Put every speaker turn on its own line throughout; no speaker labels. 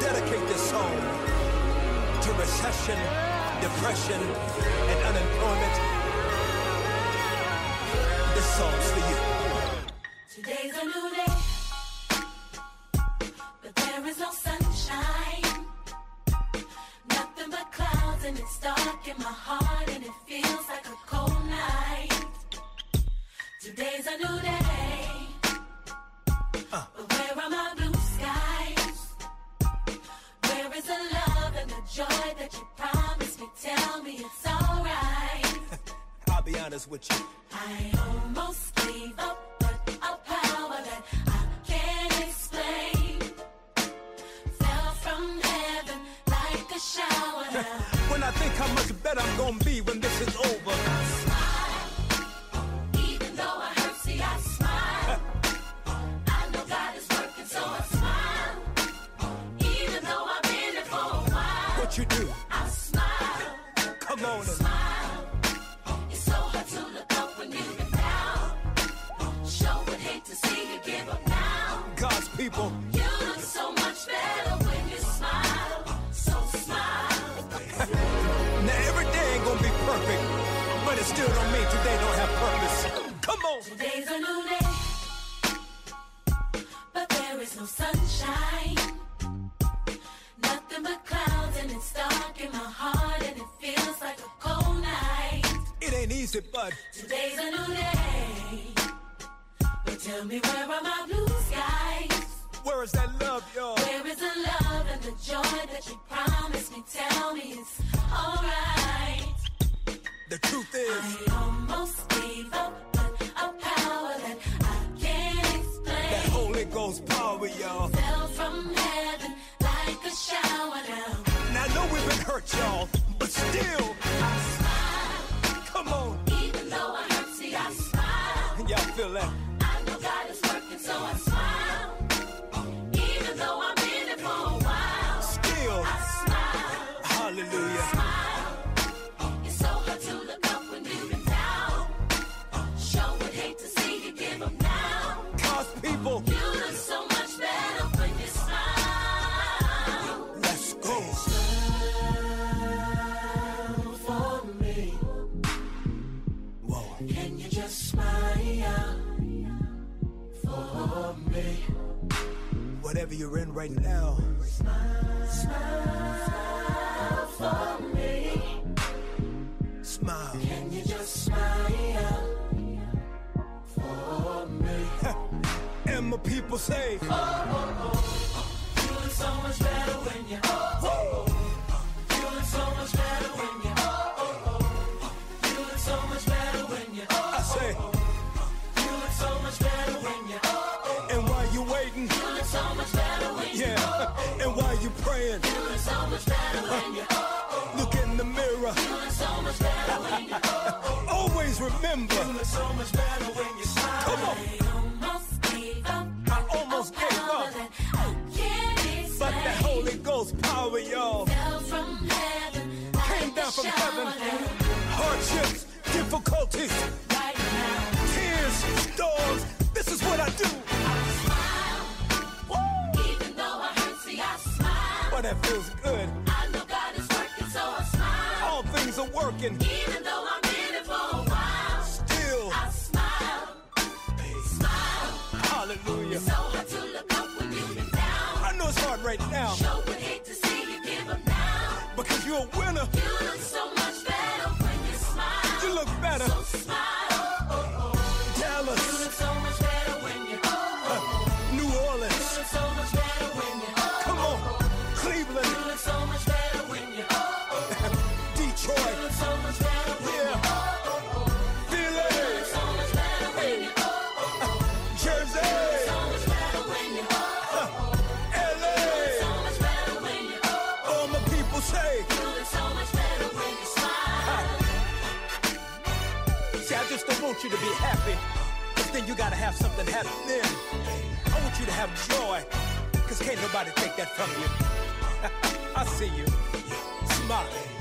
dedicate this song to recession, depression, and unemployment. This song's for you.
Today's a new day, but there is no sunshine. Nothing but clouds, and it's dark in my heart, and it feels like a cold night. Today's a new day, uh. but where are my blue skies? Where is the love and the joy that you promised me? Tell me it's alright.
I'll be honest with you.
I almost gave up, but a power that I can't explain fell from heaven like a shower.
When I think how much better I'm gonna be when this is over. people.
You look so much better when you smile. So smile.
Now every day ain't gonna be perfect, but it still don't mean today don't have purpose. Come on.
Today's a new day, but there is no sunshine. Nothing but clouds, and it's dark in my heart, and it feels like a cold night.
It ain't easy, but
Today's a new day, but tell me where are my blue skies?
Where is that love, y'all?
Where is the love and the joy that you promised me? Tell me it's alright.
The truth is,
I almost gave up, but a power that I can't explain.
that Holy Ghost power, y'all.
fell from heaven like a shower down.
Now I know we've been hurt, y'all, but still,
I
you're in right now,
Smile for me.
smile.
Can you just smile for me?
And my people say,
oh, oh, oh. You look so much better
remember,
You look so much better when you smile.
Come on.
I almost gave up.
I almost gave
Power
up,
that I can't
but that. Holy Ghost power, y'all,
Fell from heaven.
came
like
down from heaven. Hardships, difficulties,
Right now.
tears, storms. This is what I do.
I smile. Even though I hurt, see, I smile.
But that feels good.
I know God is working, so I smile.
All things are working.
Even you
to be happy, because then you gotta have something happen then. I want you to have joy, because can't nobody take that from you. I see you. Smile.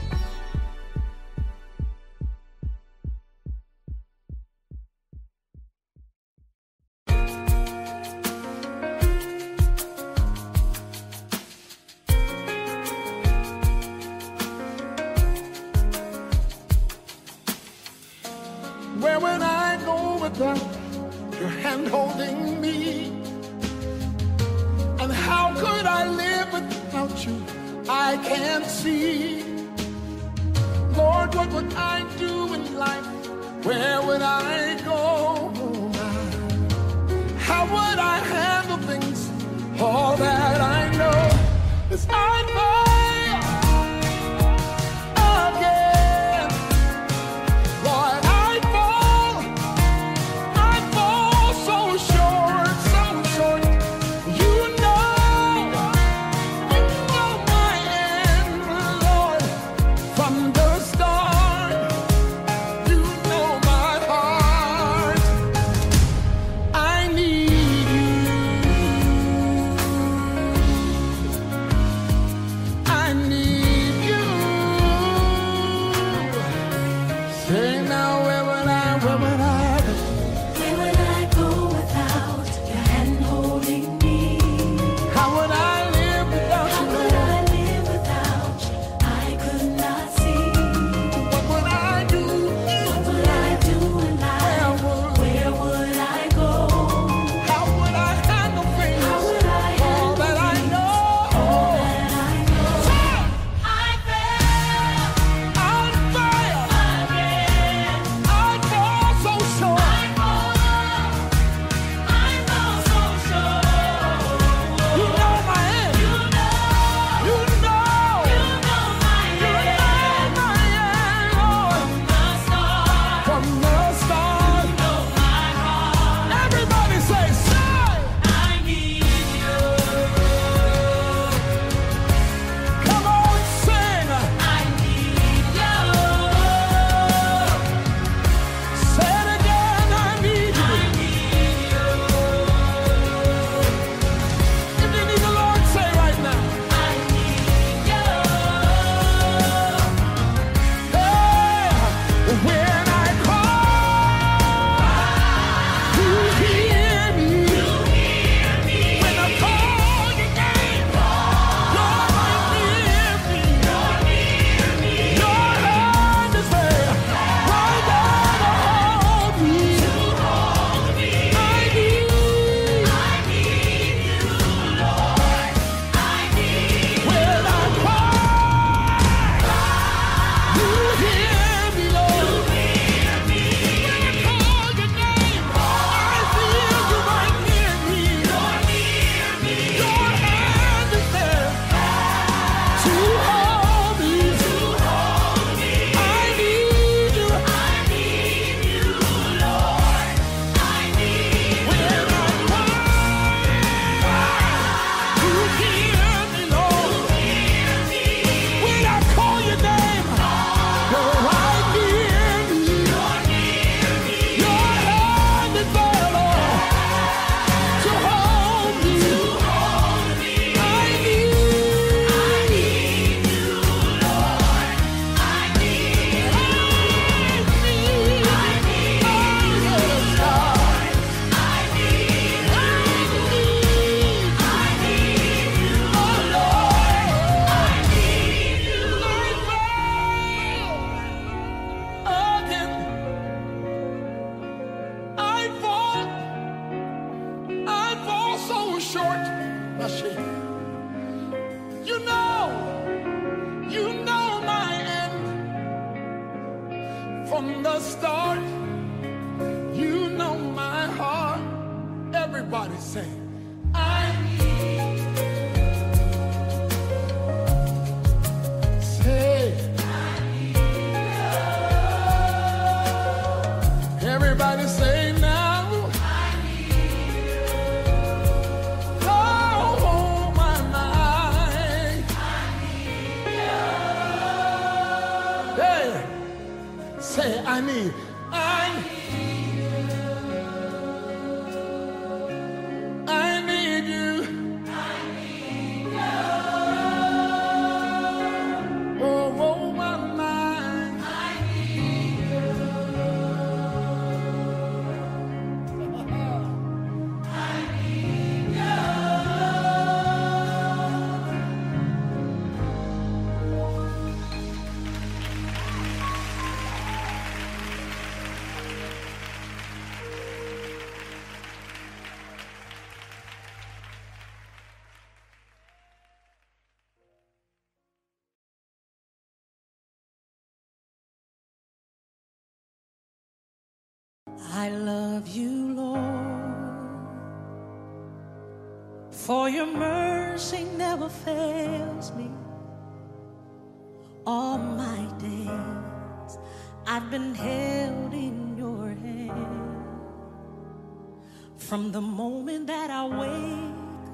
From the
moment that I wake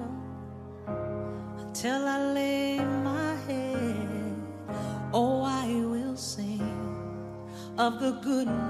up until I lay my head, oh, I will sing of the goodness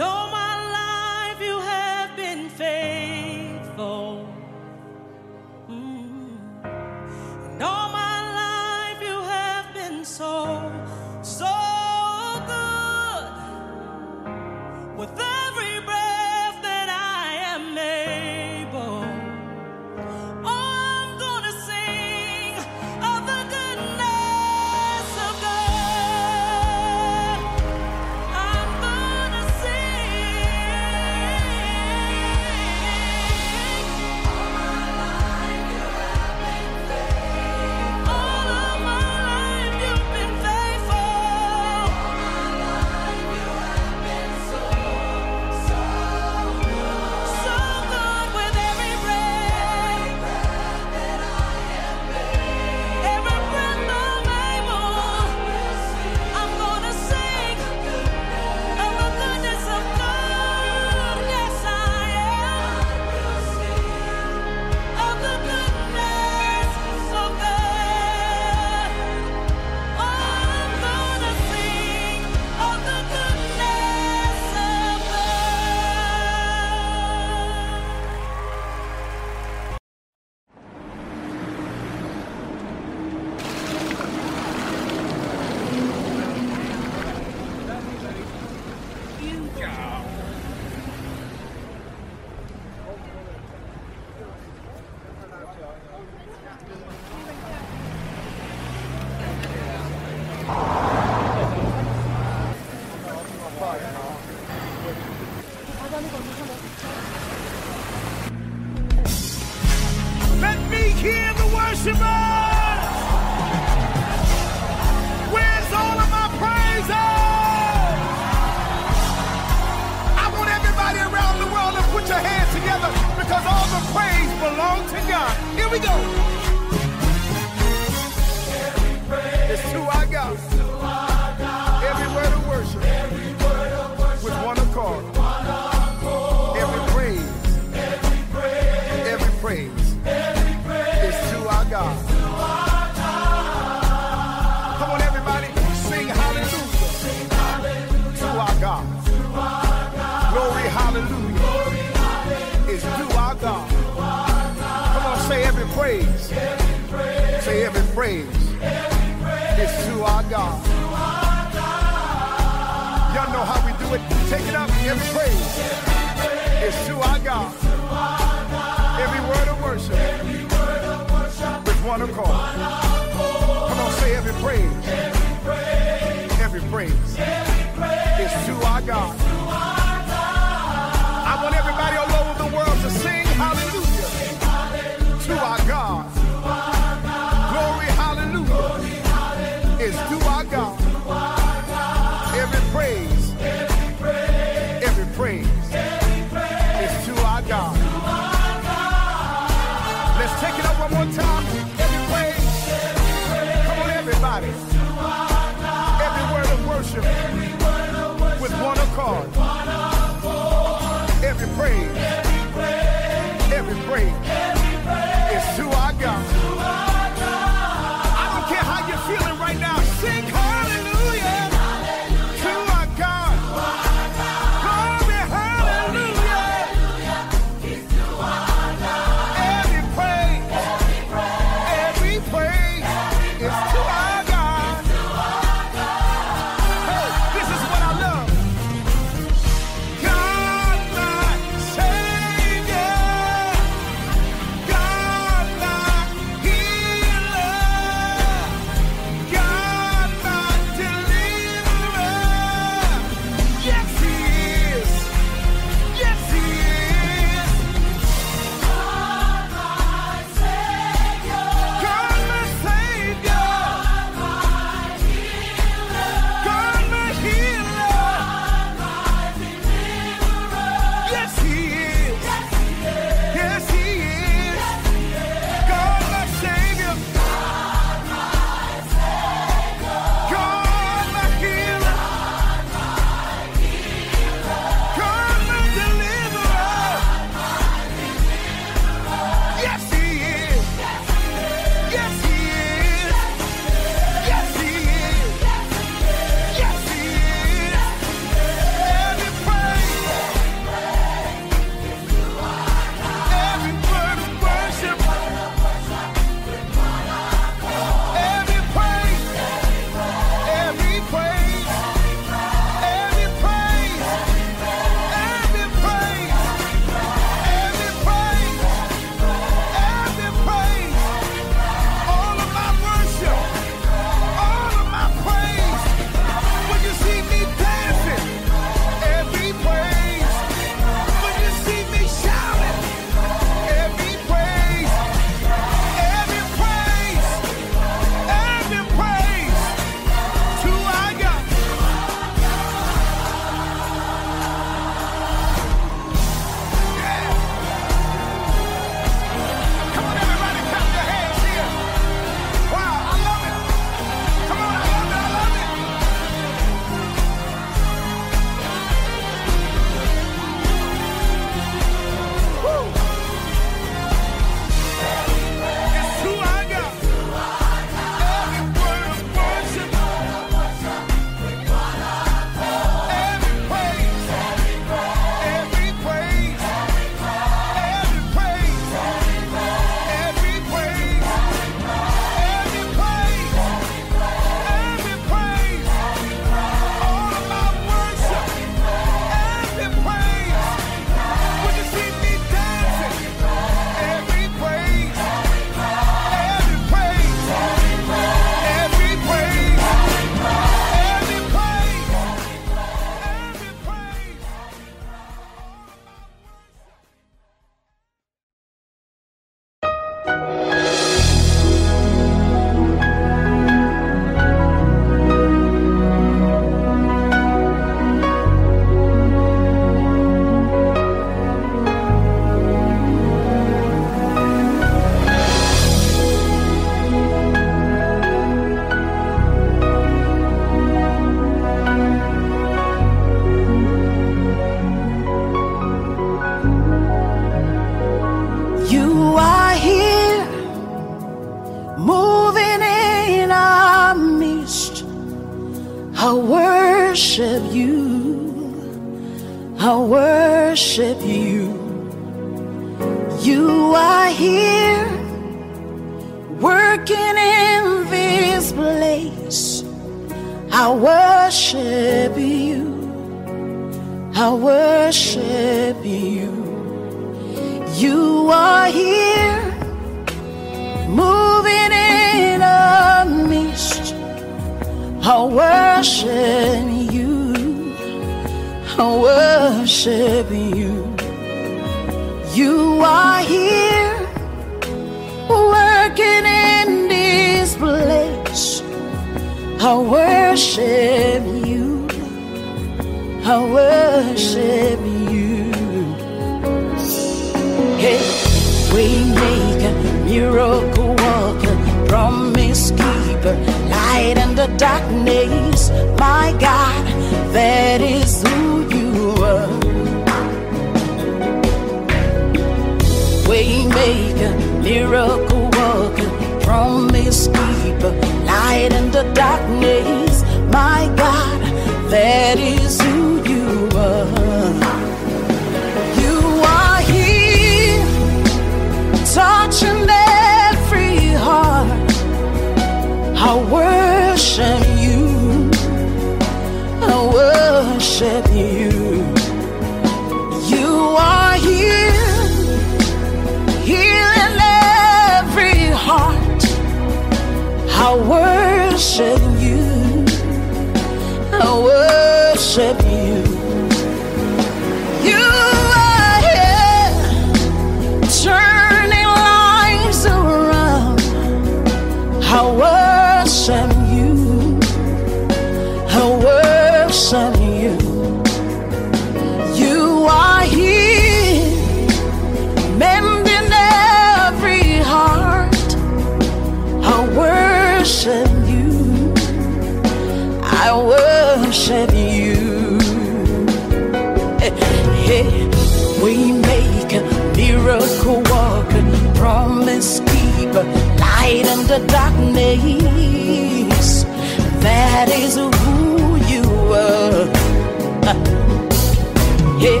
Yeah,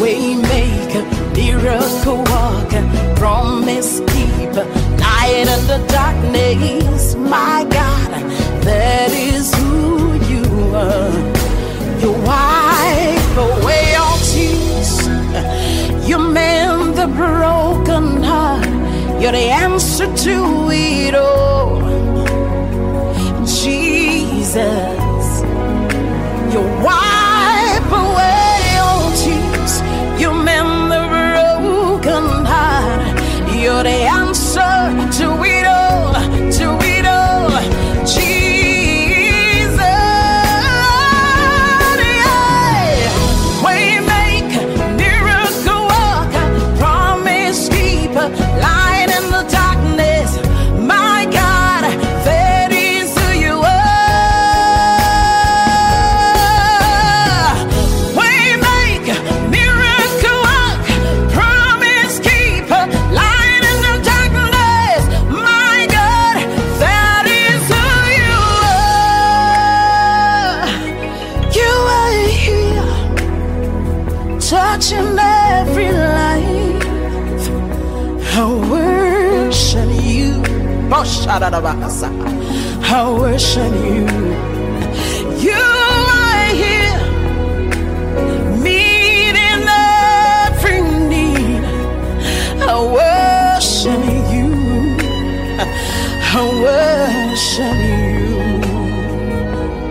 we make a miracle worker, promise keeper, light in the darkness. My God, that is who you are. You wipe away all tears. You mend the broken heart. You're the answer to it all. Jesus. You wipe I worship you. You are here, meeting every need. I worship you. I worship you.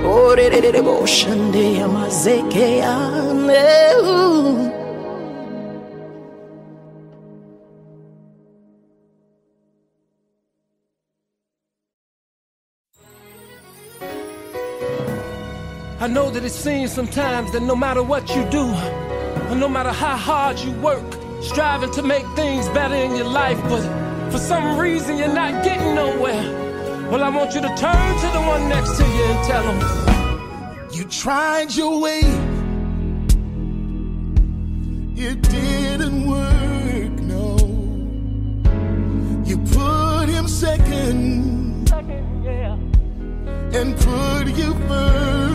Oh, de- de- de- de-
seems sometimes that no matter what you do, or no matter how hard you work, striving to make things better in your life, but for some reason you're not getting nowhere. Well, I want you to turn to the one next to you and tell him,
You tried your way. It didn't work, no. You put him second and put you first.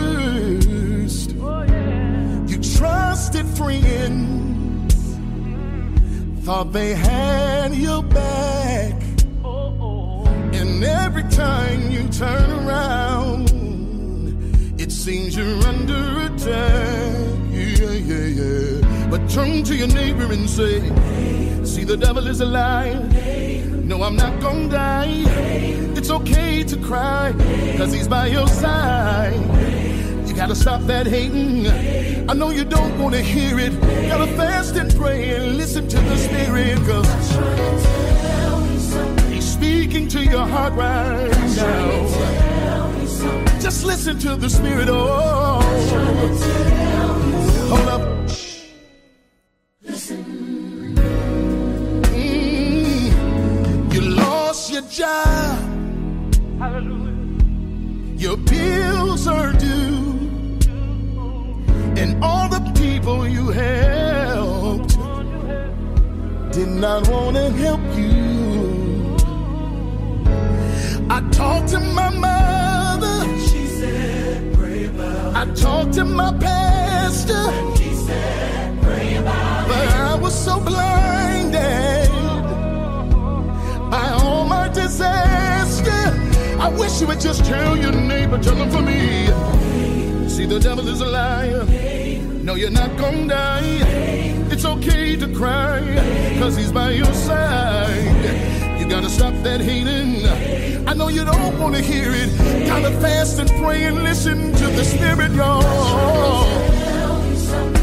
Friends thought they had your back. And every time you turn around, it seems you're under attack. Yeah, yeah, yeah. But turn to your neighbor and say, See, the devil is a liar. No, I'm not gonna die. It's okay to cry, cause he's by your side. Gotta stop that hating. I know you don't wanna hear it. Gotta fast and pray and listen to the Spirit, cause he's speaking to your heart right now. Just listen to the Spirit, oh. Hold up. Want to help you. I talked to my mother. She said, pray about I talked to my pastor. She said, pray about But I was so blinded by all my disaster. I wish you would just tell your neighbor, tell them for me. See, the devil is a liar. No, you're not gonna die. It's okay to cry, cause he's by your side. You gotta stop that hating. I know you don't wanna hear it. Gotta fast and pray and listen to the Spirit, y'all.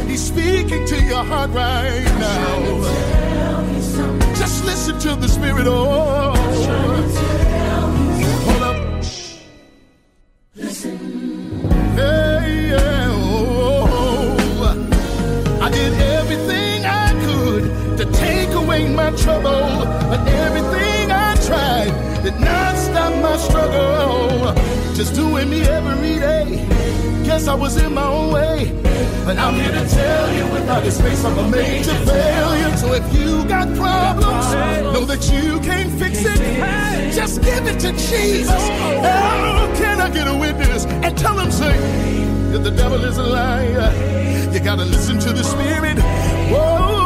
He's speaking to your heart right now. Just listen to the Spirit, oh. Did not stop my struggle. Just doing me every day. Guess I was in my own way. But I'm here to tell you without his face, I'm a major failure. So if you got problems, know that you can't fix it. Just give it to Jesus. Oh, can I get a witness? And tell him, say, that the devil is a liar. You gotta listen to the spirit. Whoa,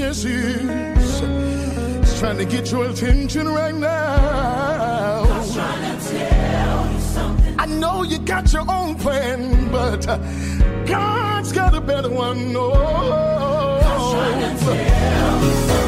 Yes, is. He's trying to get your attention right now. I know you got your own plan, but uh, God's got a better one. Oh, listen.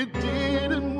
It
didn't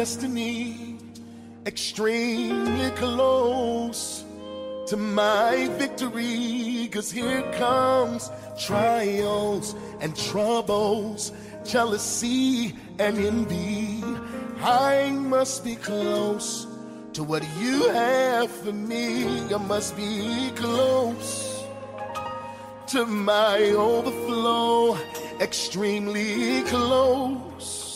destiny, extremely close to my victory. Cause here comes trials and troubles, jealousy and envy. I must be close to what you have for me. I must be close to my overflow, extremely close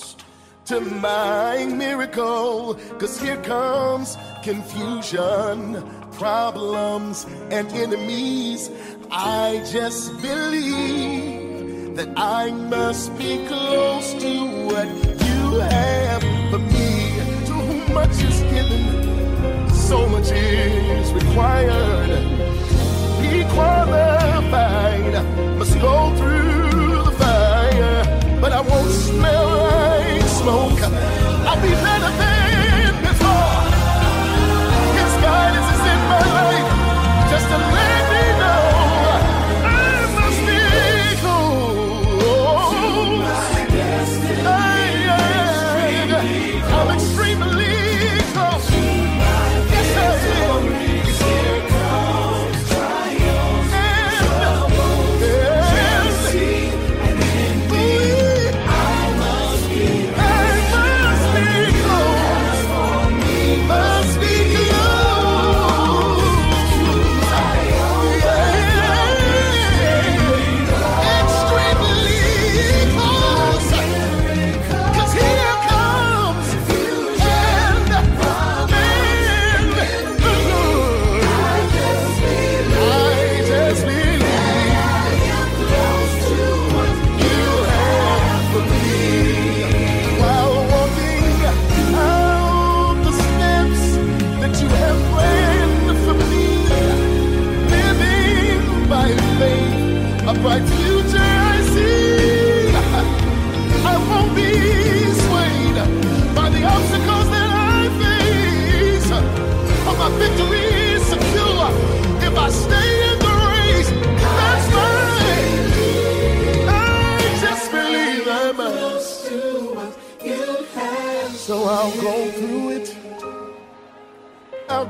to my miracle. Cause here comes confusion, problems, and enemies. I just believe that I must be close to what you have for me. To whom much is given, so much is required. Be qualified, must go through the fire, but I won't smell smoke. I'll be better than before. His guidance is in my life, just to let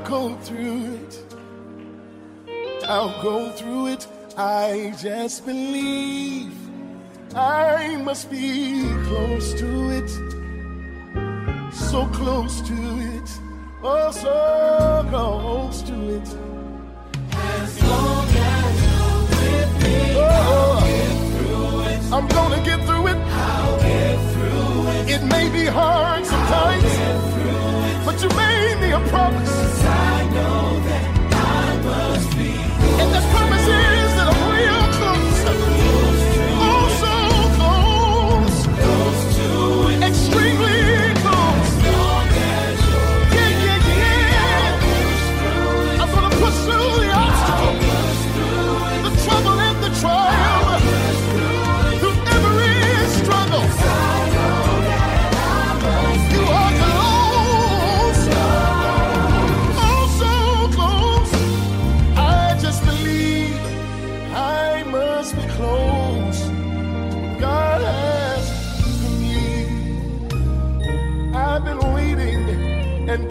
go through it. I'll go through it. I just believe I must be close to it. So close to it. Oh, so close to it. As long as you're with me, oh, I'm gonna get through it. I'll get through it. It may be hard sometimes, but you made me a promise.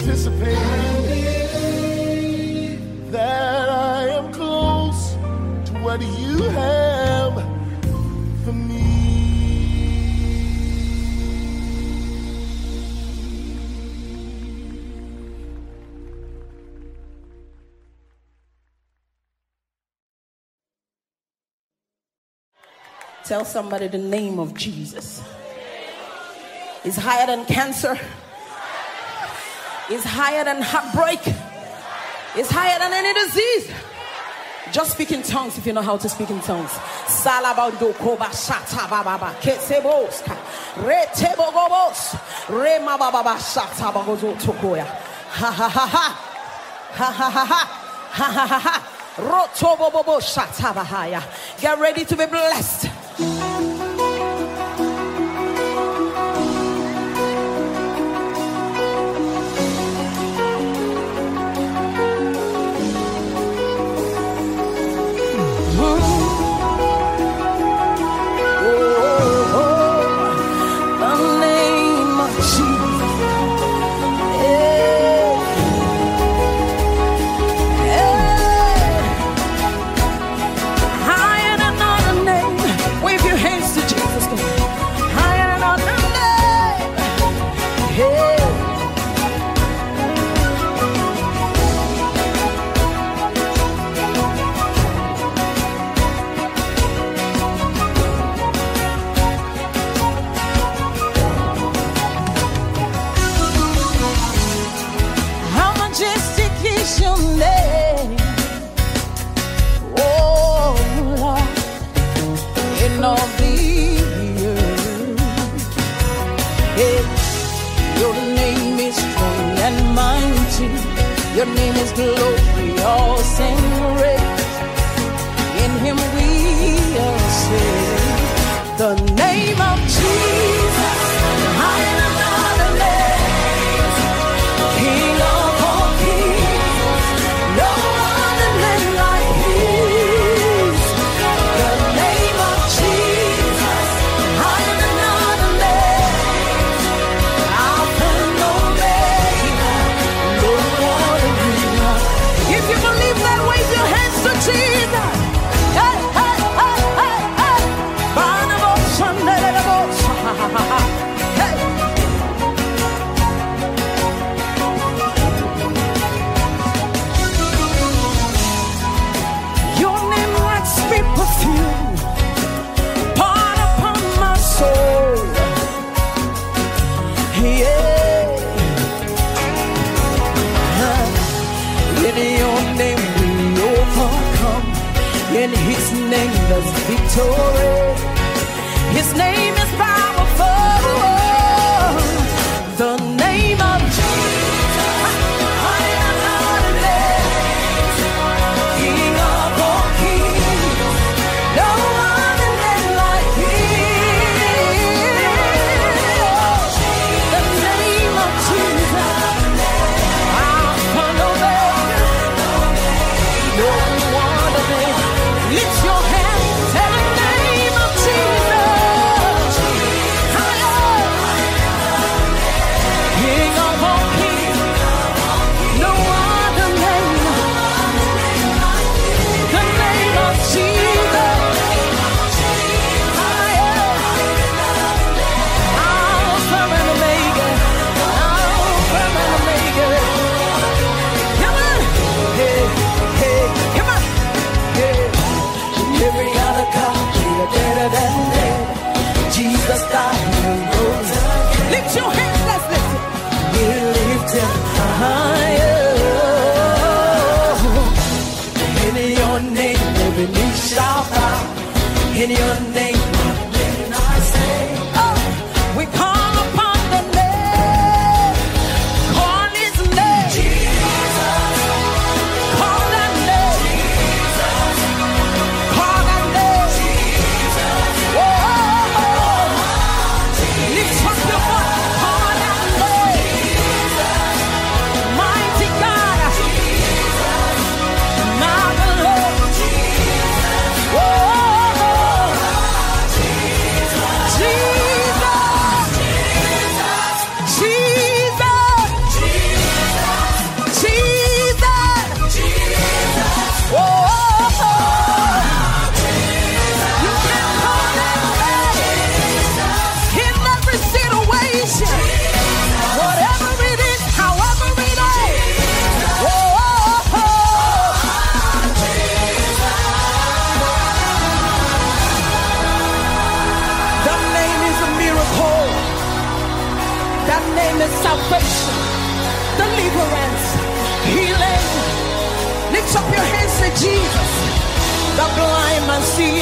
Anticipating that I am close to what you have for me.
Tell somebody the name of Jesus. Is higher than cancer. Is higher than heartbreak. Is higher than any disease. Just speak in tongues if you know how to speak in tongues. Salabando koba shata bababa keseboska retebogobos rema bababa shata bagozo tokoya. Ha ha ha ha. Ha ha ha ha. Ha ha ha ha. Get ready to be blessed. Her name is Glory. We all sing. victory. His name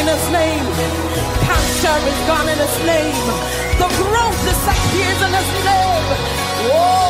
in his name. Cancer is gone in his name. The growth disappears in his name. Whoa.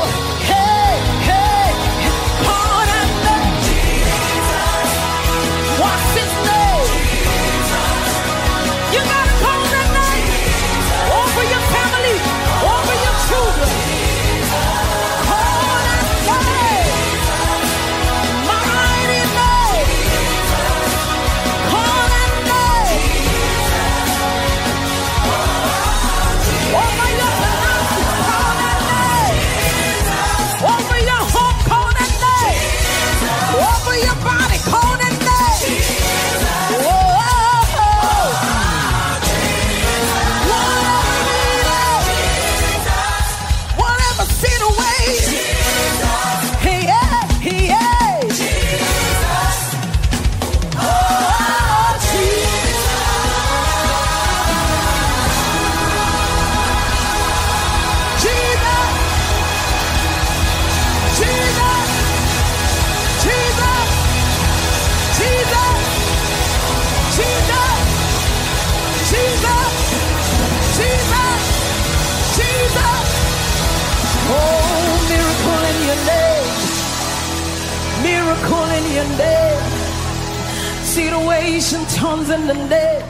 Situation turns in the dead.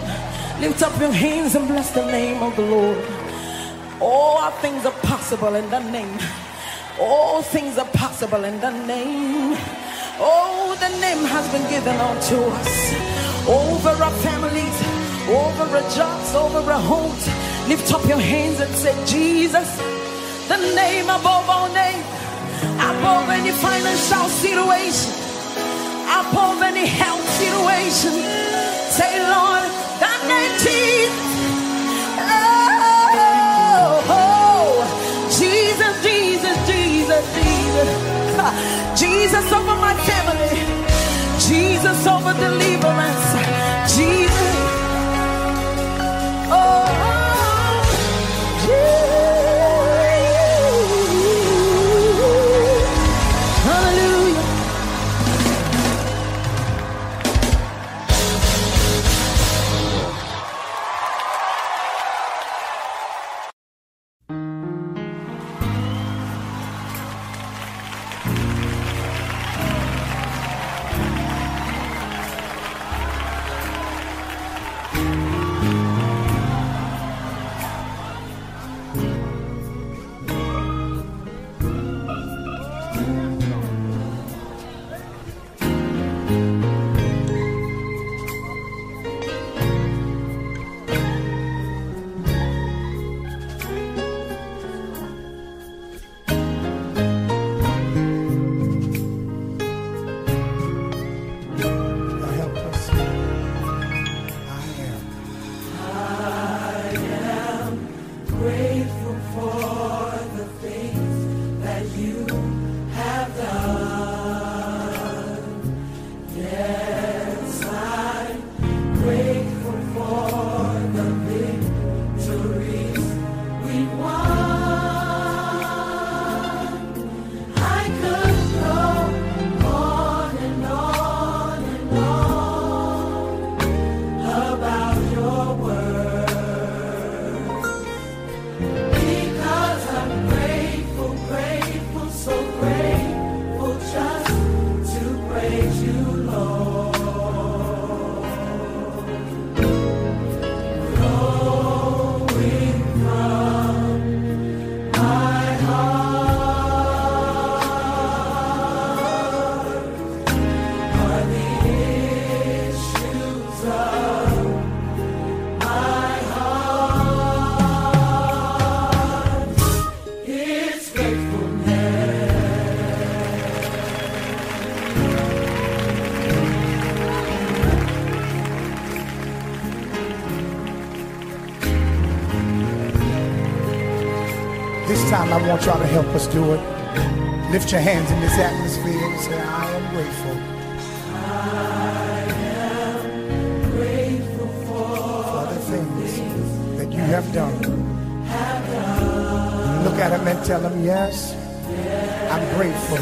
Lift up your hands and bless the name of the Lord. All things are possible in the name. All things are possible in the name. Oh, the name has been given unto us over our families, over our jobs, over our homes. Lift up your hands and say, Jesus, the name above all names, above any financial situation, above any health situation. Say, Lord, that name Jesus. Oh, oh, Jesus, Jesus, Jesus, Jesus. Jesus over my family. Jesus over deliverance. Jesus. Oh,
I want y'all to help us do it. Lift your hands in this atmosphere and say, I am grateful.
Grateful for
the things that you have done. Look at him and tell him, yes, I'm grateful.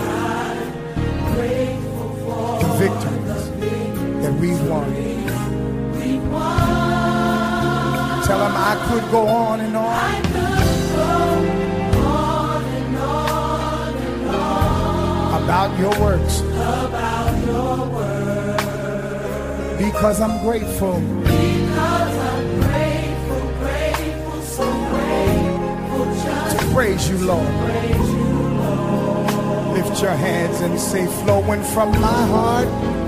For the victories that we've won. Tell him I could go on and on about your works. Because I'm grateful. to praise you, Lord. Lift your hands and say, flowing from my heart.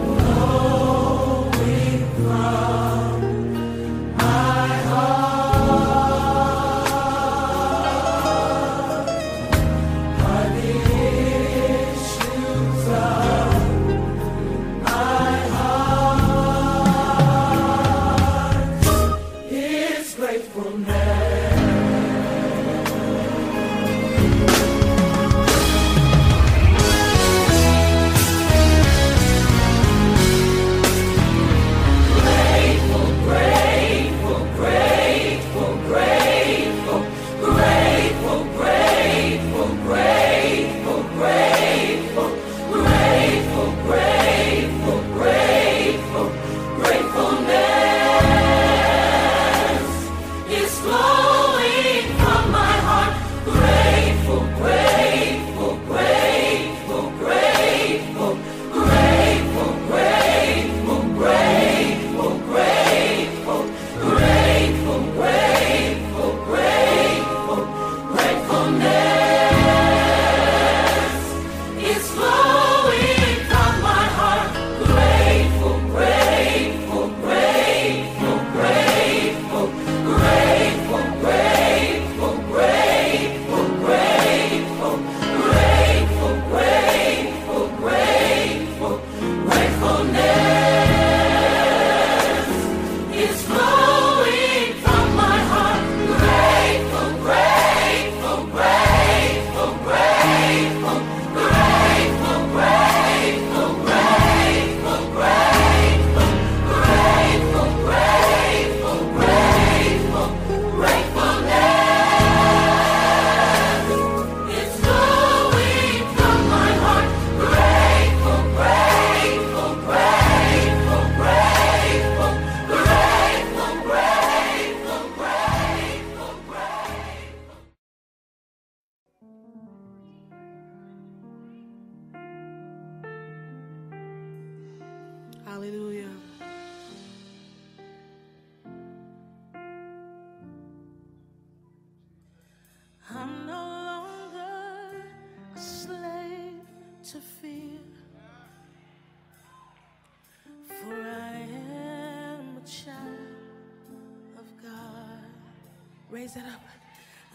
Raise it up.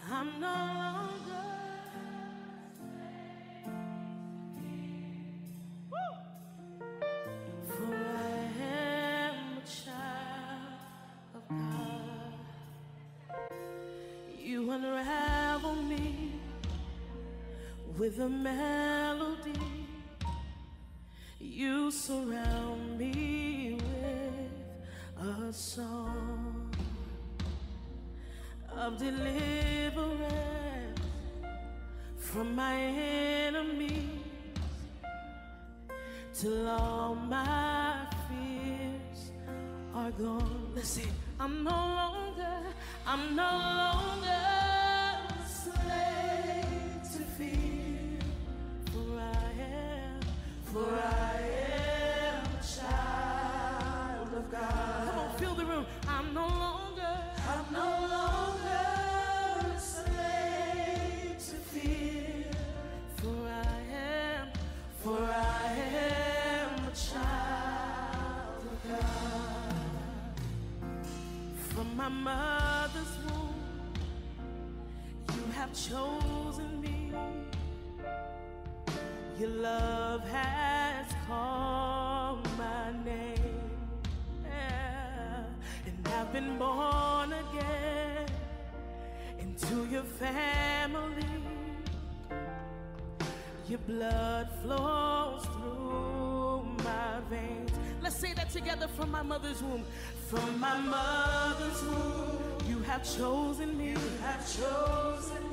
I'm no longer. your blood flows through my veins. Let's say that together from my mother's womb. From my mother's womb, you have chosen me. You have chosen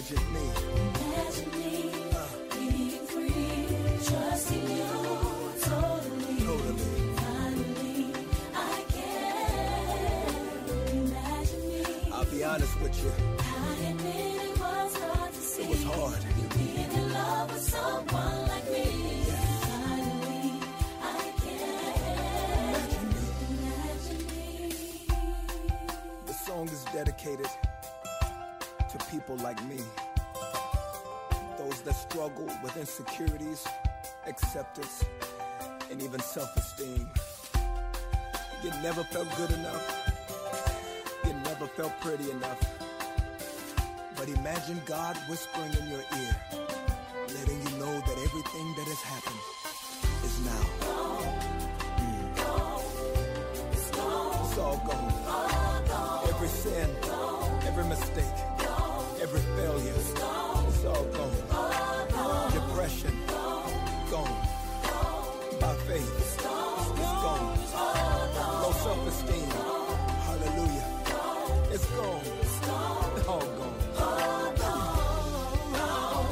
Imagine me.
Imagine you imagine me.
I'll be honest with you.
I admit it was hard to see.
It was hard.
Being in love with someone like me. Finally, I can imagine me.
The song is dedicated people like me. Those that struggle with insecurities, acceptance, and even self esteem. You never felt good enough. You never felt pretty enough. But imagine God whispering in your ear, letting you know that everything that has happened is now. Mm. It's all gone. Every sin, every mistake, every failure, it's all gone. Depression, gone. By faith, it's gone. Low self-esteem, hallelujah, it's gone. All gone.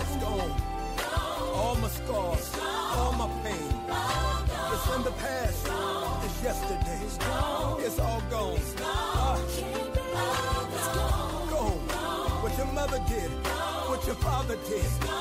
It's gone. All my scars, all my pain, it's in the past. It's yesterday. It's all gone. Ah. Gone. Did, what your father did.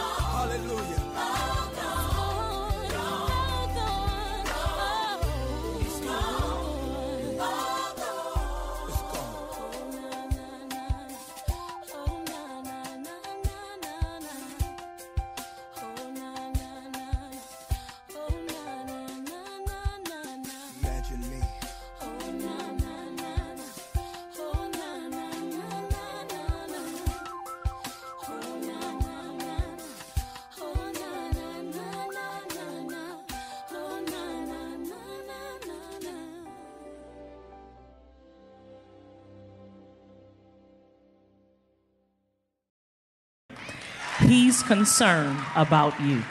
He's concerned about you.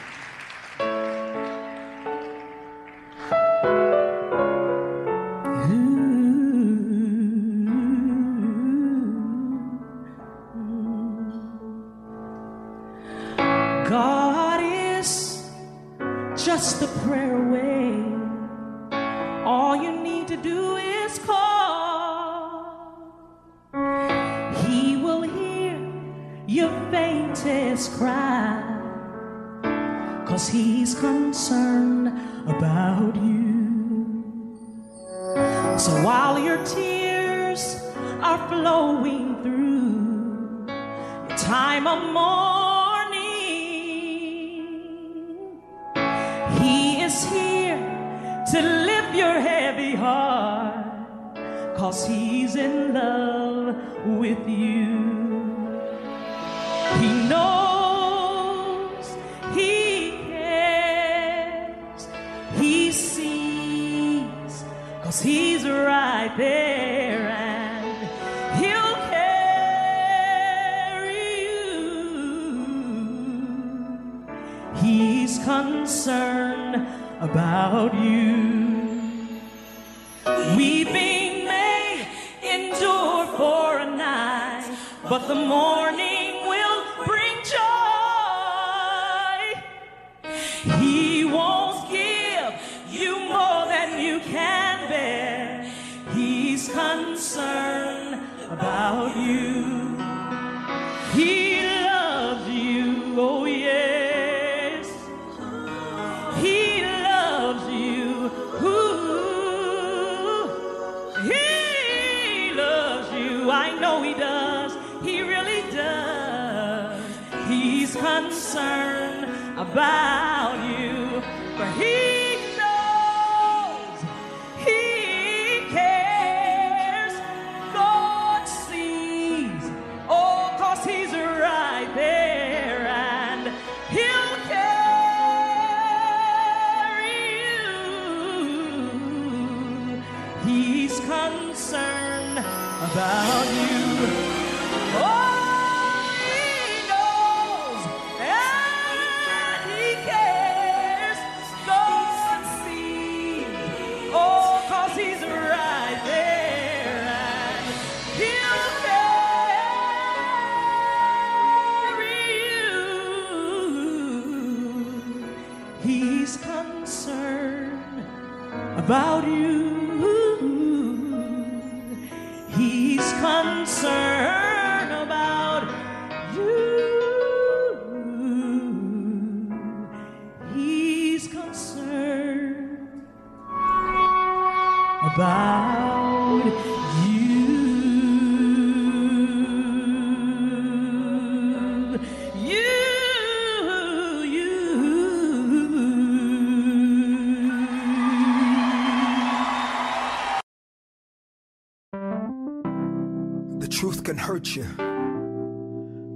Can
hurt you,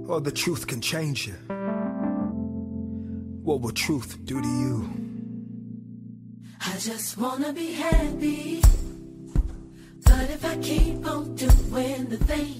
or the truth can change you. What will truth do to you?
I just wanna be happy. But if I keep on doing the things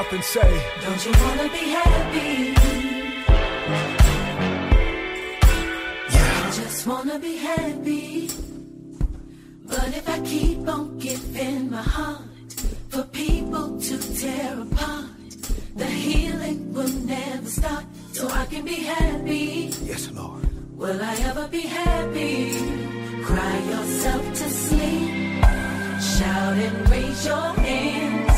yourself and say, don't you wanna be happy?
Yeah.
I just wanna be happy. But if I keep on giving my heart for people to tear apart, the healing will never stop. So I can be happy.
Yes, Lord.
Will I ever be happy? Cry yourself to sleep. Shout and raise your hands.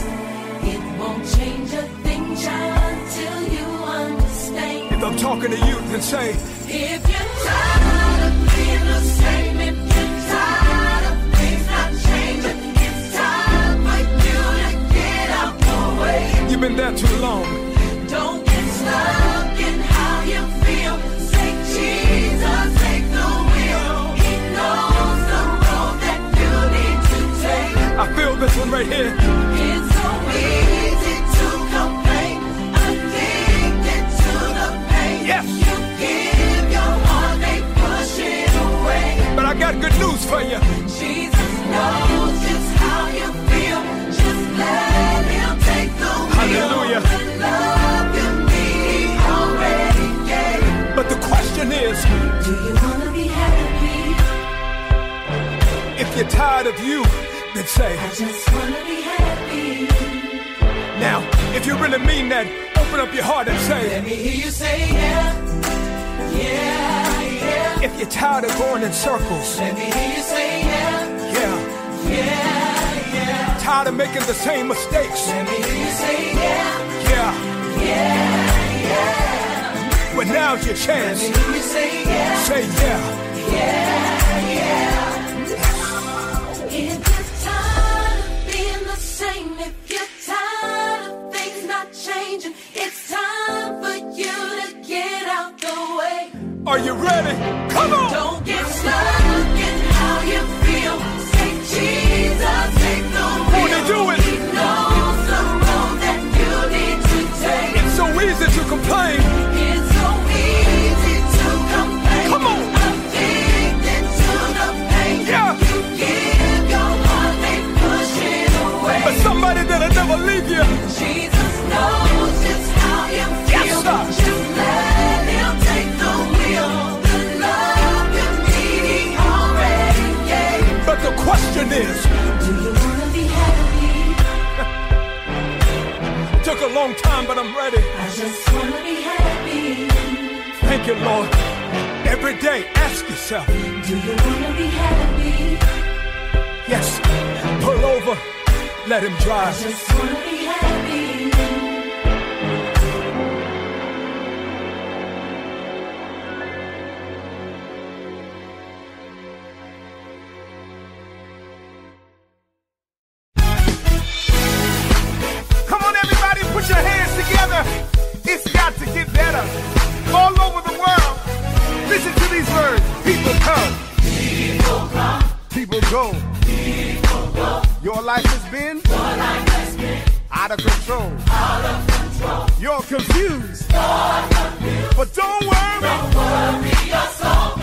If I'm talking to you, then say,
If you're tired of being the same, if you're tired of things not changing, it's time for you to get out the way.
You've been there too long.
Don't get stuck in how you feel. Say, Jesus, take the wheel. He knows the road that you need to take.
I feel this one right here.
It's so
good news for you.
Jesus knows just how you feel. Just let him take the wheel.
Hallelujah.
The love already gave.
But the question is,
Do you wanna be happy?
if you're tired of you, then say,
I just wanna be happy.
now, if you really mean that, open up your heart and
Let
say,
me hear you say yeah, yeah.
If you're tired of going in circles,
Let me hear you say yeah,
yeah,
yeah, yeah.
tired of making the same mistakes,
Let me hear you say yeah,
yeah,
yeah, yeah.
but now's your
Let
chance.
me hear you say yeah,
Say yeah.
yeah, yeah.
Are you ready? Come on.
Don't get stuck in how you feel. Say, Jesus, take the wheel.
He do it?
The
question is,
Do you wanna be happy?
it took a long time, but I'm ready.
I just wanna be happy.
Thank you, Lord. Every day, ask yourself,
Do you wanna be happy?
yes, pull over, let him drive.
go. Your life has been, life has been out, of out of control. You're confused. You're confused. But don't worry. Don't worry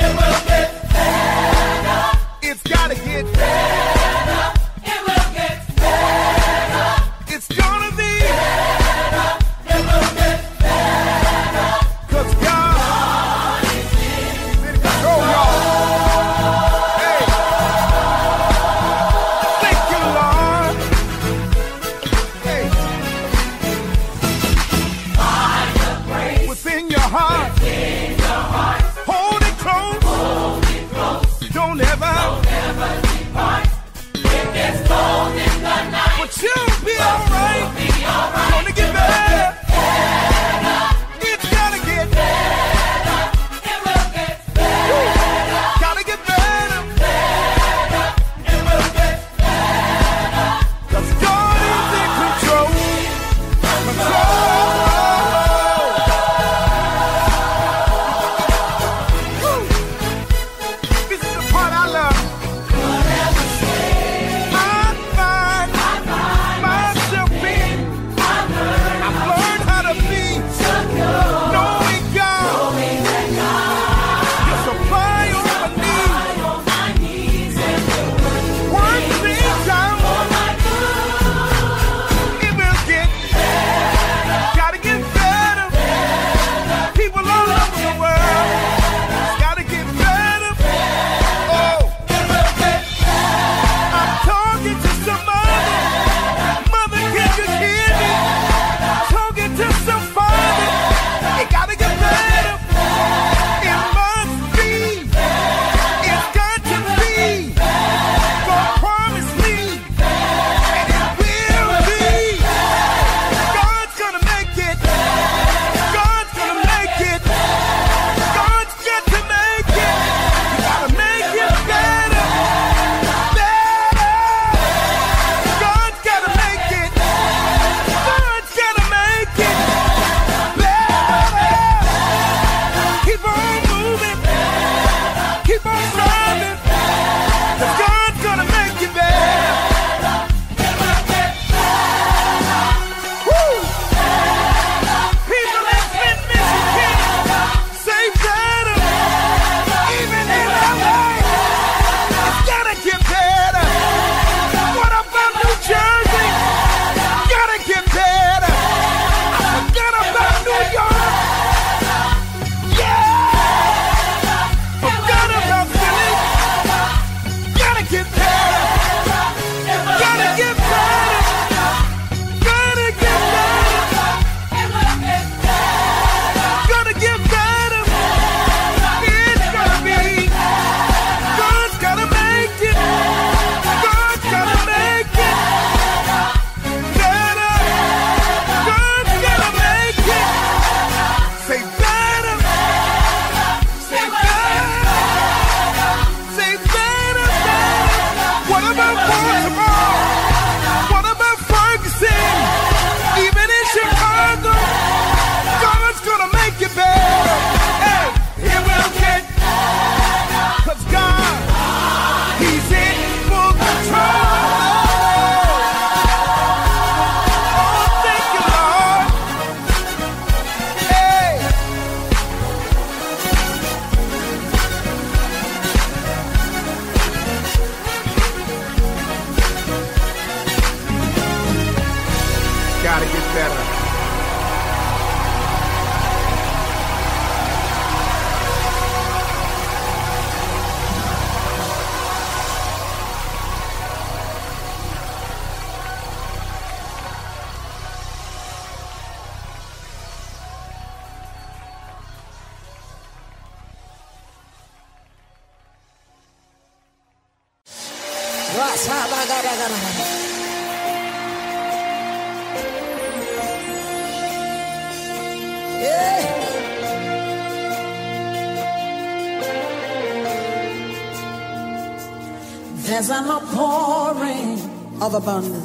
abundance.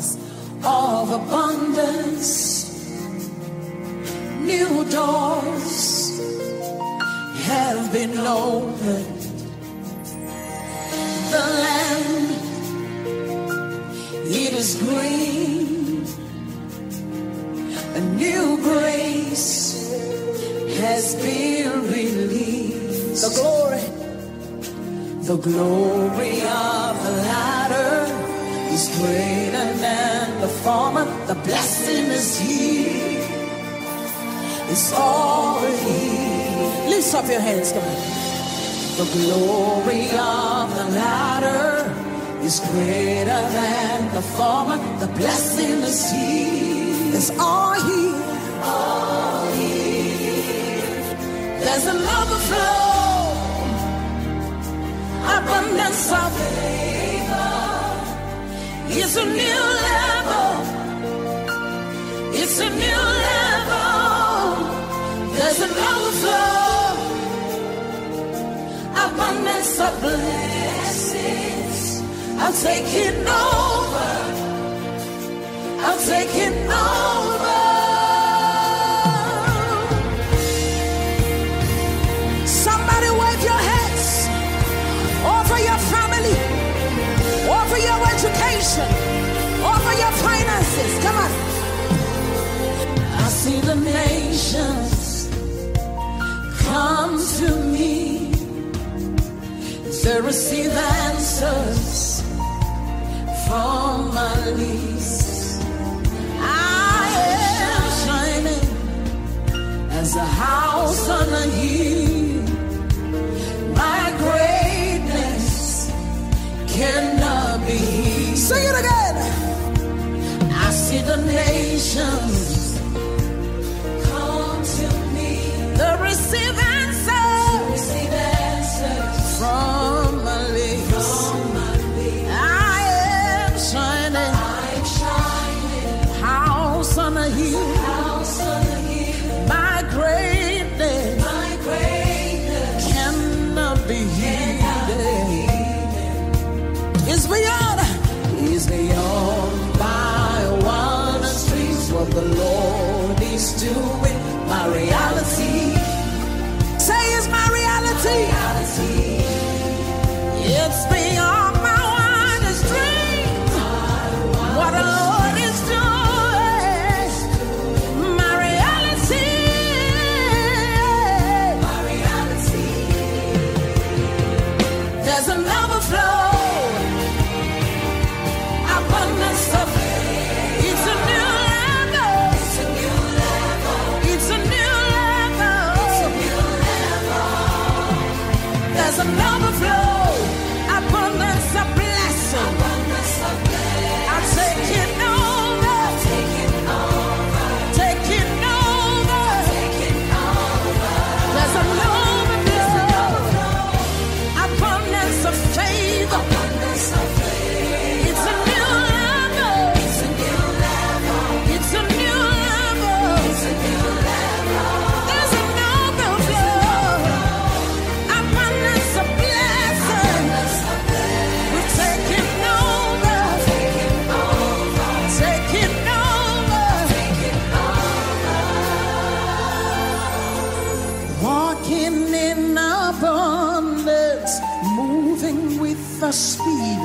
It's a new level. It's a new level. There's an overflow. Abundance of blessings. I'm taking over. I'm taking over. protection over your finances. Come on. I see the nations come to me to receive answers from my knees. I am shining as a house on a hill. My greatness can Sing it again. I see the nations come to me. The receiving.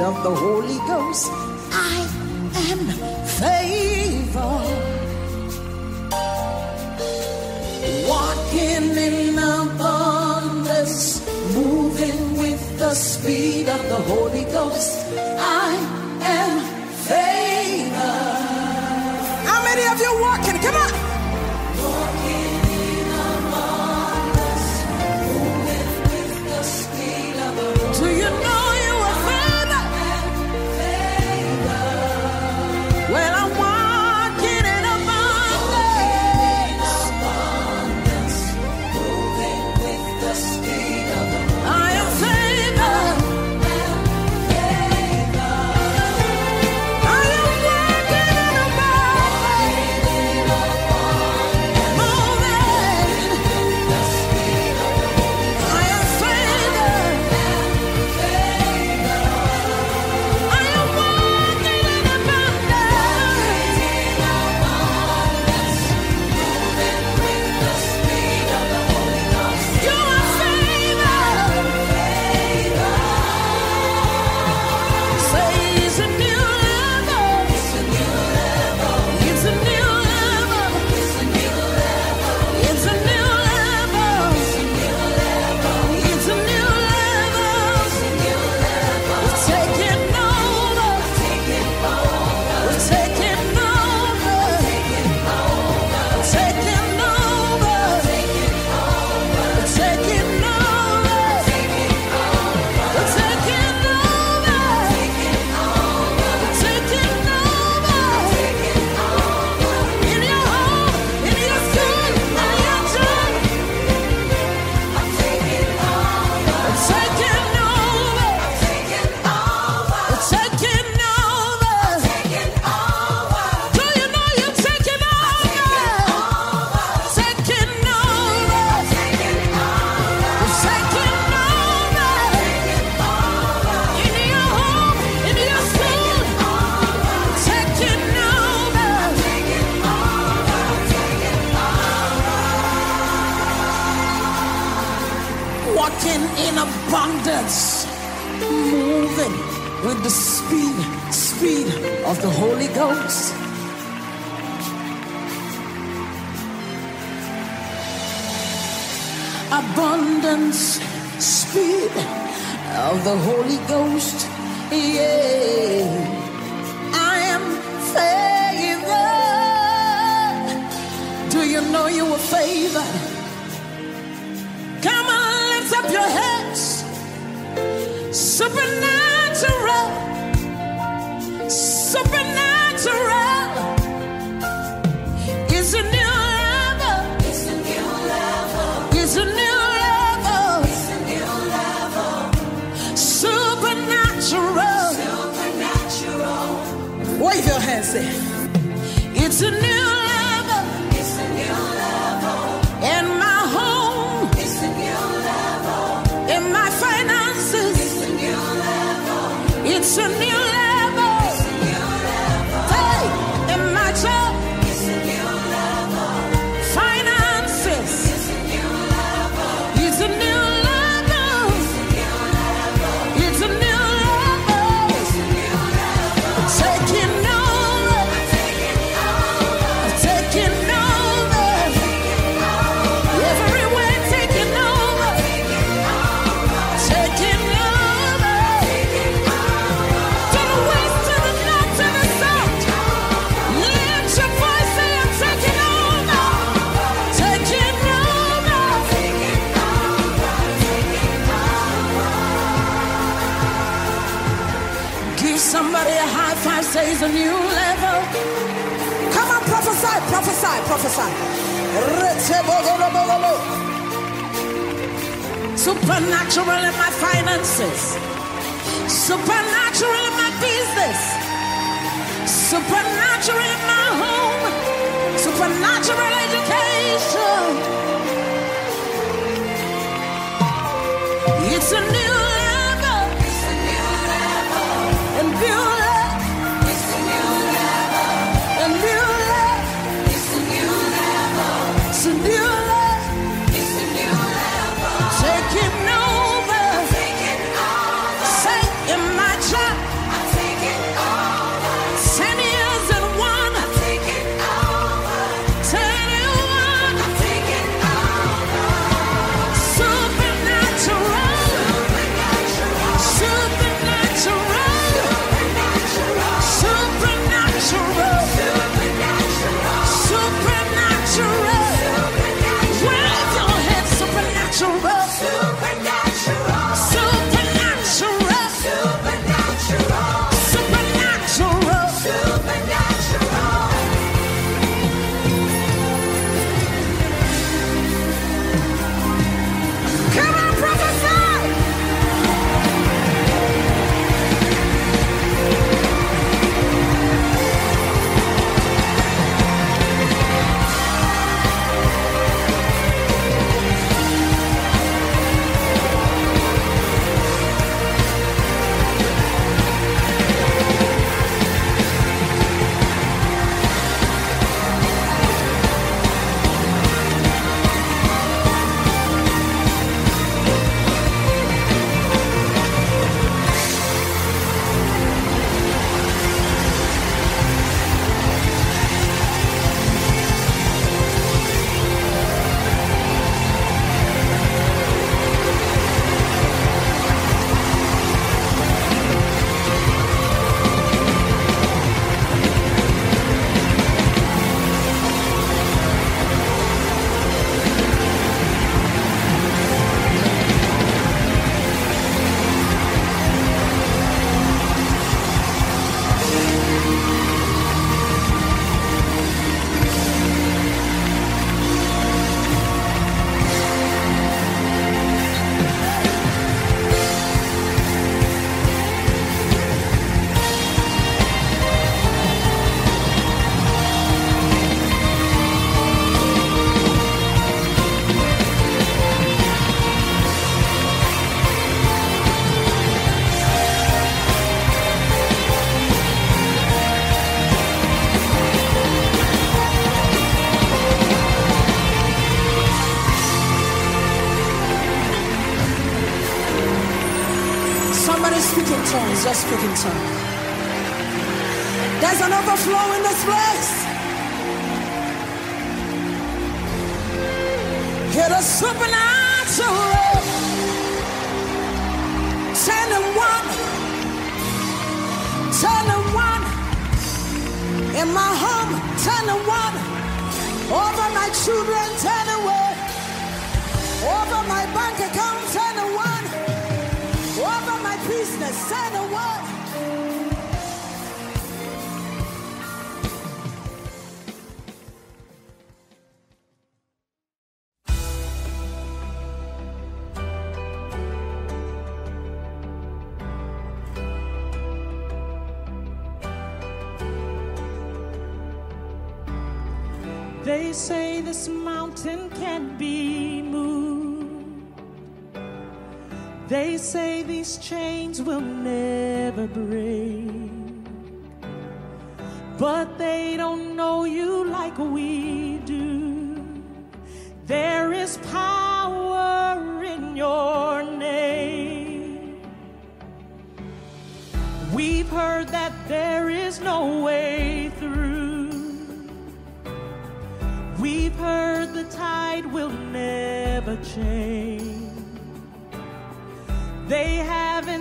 of the Holy Ghost, I am faithful. Walking in abundance, moving with the speed of the Holy Ghost.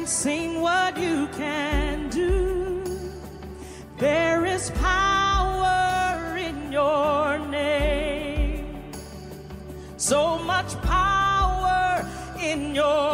Sing what you can do. There is power in your name, so much power in your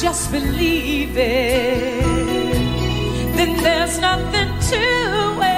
just believe it, then there's nothing to it.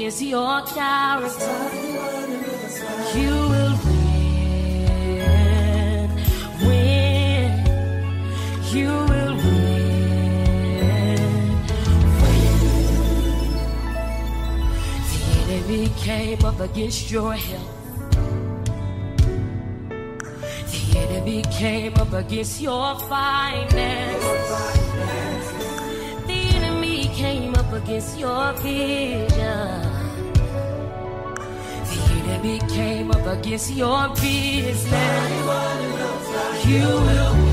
is
your character. You will win, win. You will win, win. The enemy came up against your health. The enemy came up against your finances. The enemy came up against your vision. Fuck is your business. You will.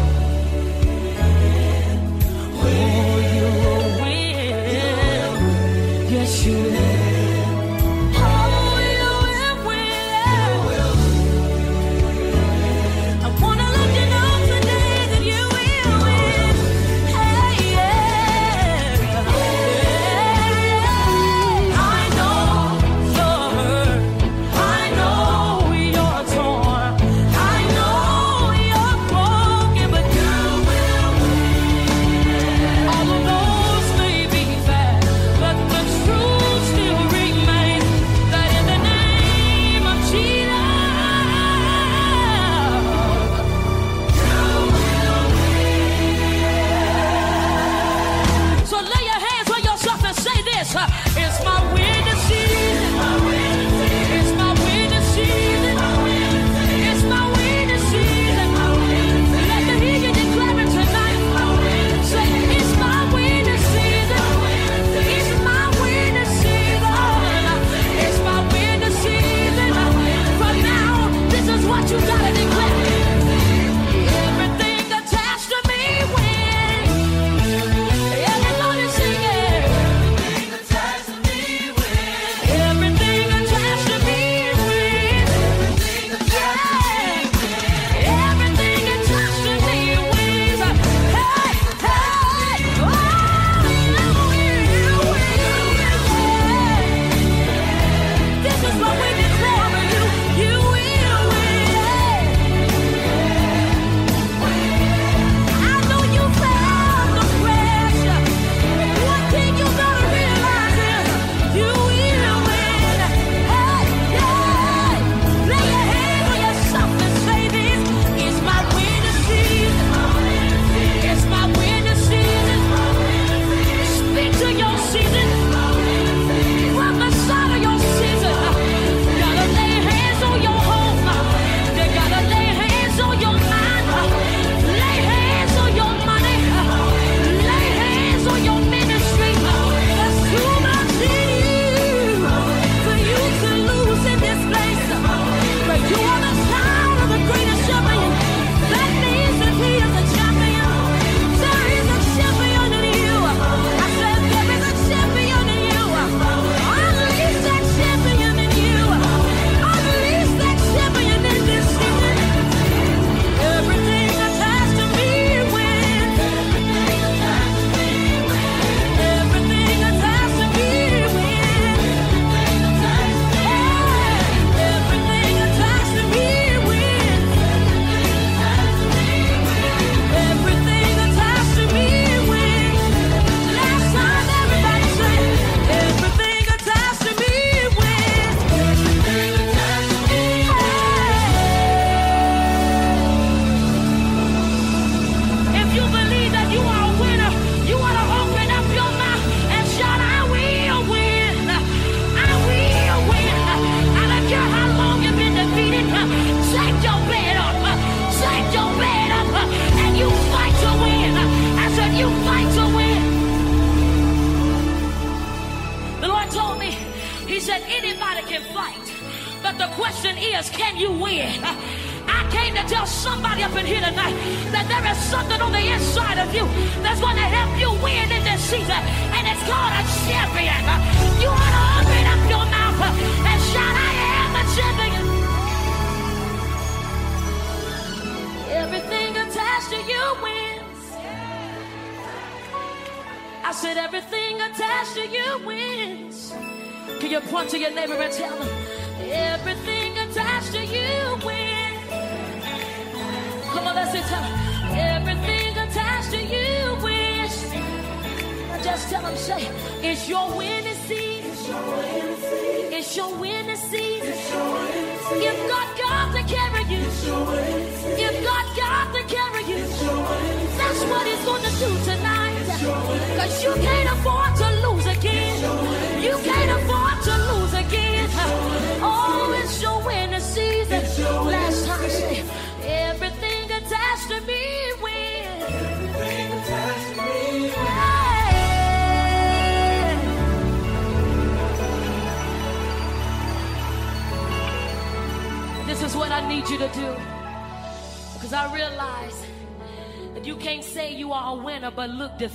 But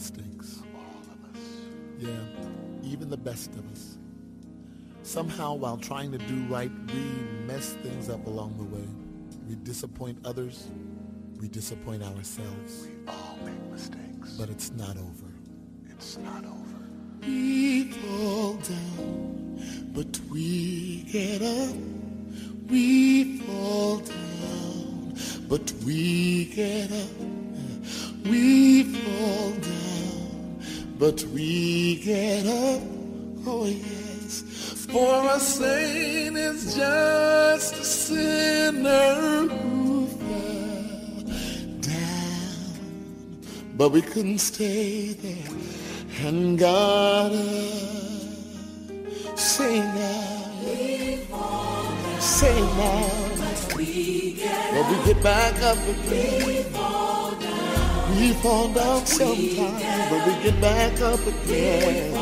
Mistakes. All of us. Yeah, even the best of us. Somehow, while trying to do right, we mess things up along the way. We disappoint others. We disappoint ourselves. We all make mistakes. But it's not over. It's not over. We fall down, but we get up. We fall down, but we get up. We fall but we get up, oh yes, for a saint is just a sinner who fell down. But we couldn't stay there and got up. Uh, say now, say now. But we get, we get back up again. We fall down sometimes, but we get back up again.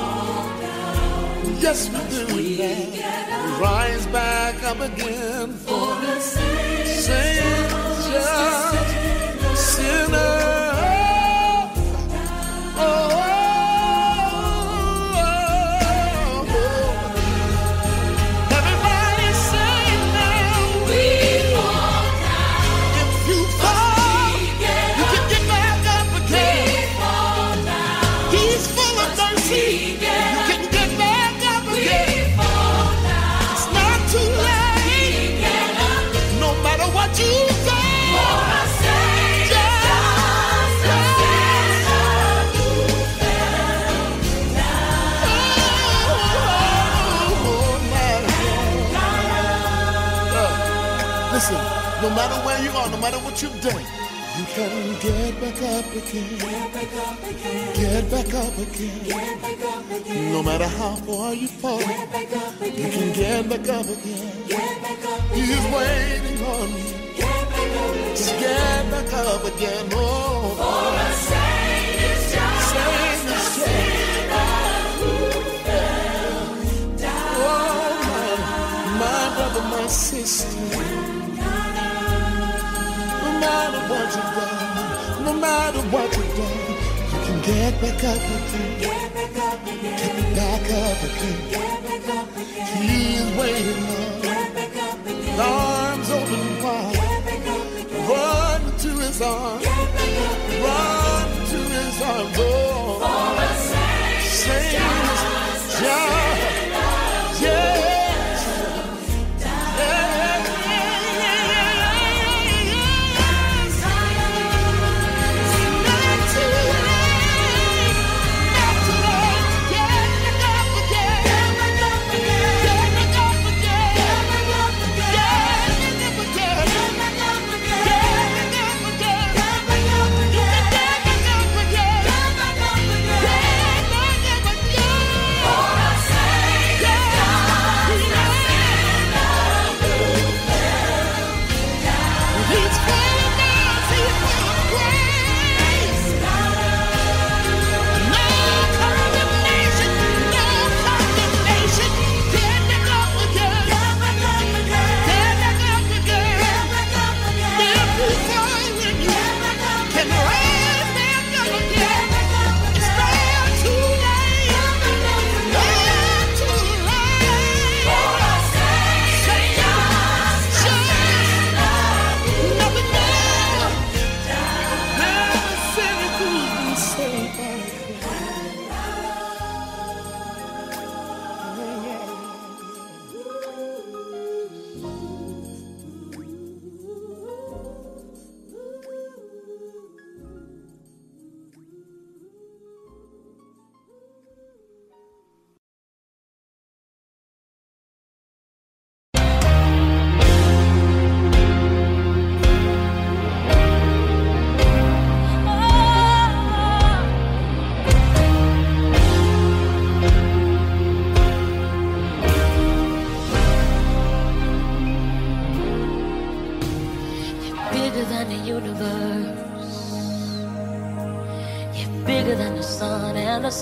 Yes, we do. We, rise back up again for the same sinner. Matter where you are, no matter what you've done, you can get back up again. Get back up again. Get back up again. Get back up again. No matter how far you fall, you can get back up again. Get back up. He's waiting on you. Just get back up again. Oh, for a saint is Oh, my, my brother, my sister. No matter what you've done, no matter what you've done, you can get back up again. Get back up again. He's waiting on. Arms open wide. Run to his arms. Run to his arms. Oh, sing just, yes.
bigger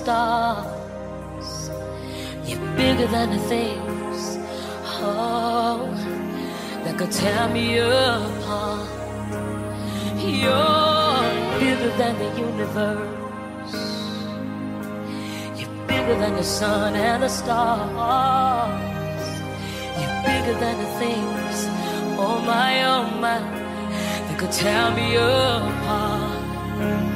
stars. You're bigger than the things, oh, that could tear me apart. You're bigger than the universe. You're bigger than the sun and the stars. You're bigger than the things, oh my, oh my, that could tear me apart.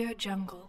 Audio Jungle.